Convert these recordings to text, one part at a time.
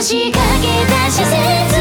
仕掛けた施設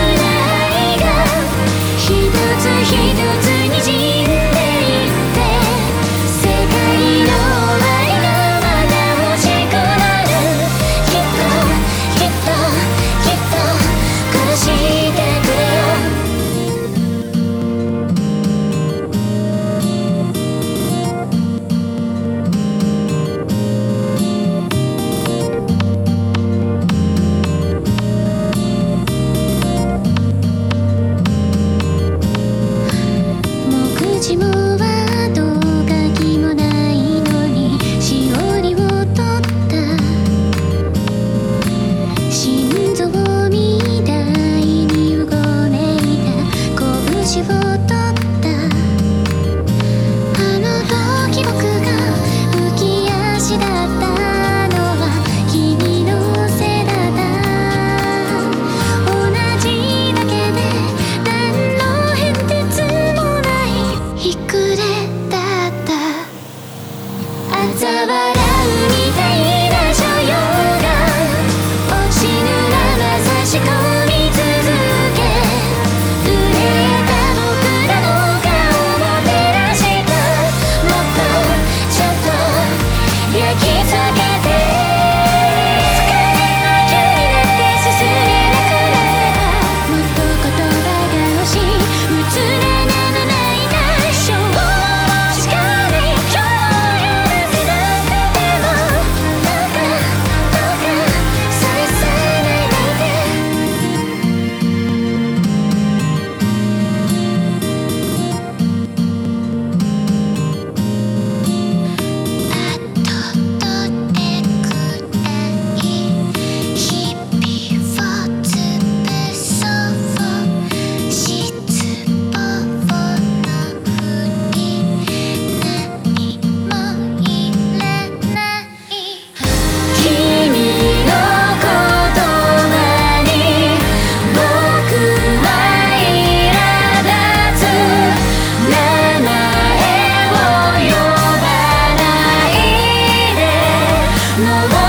No, no.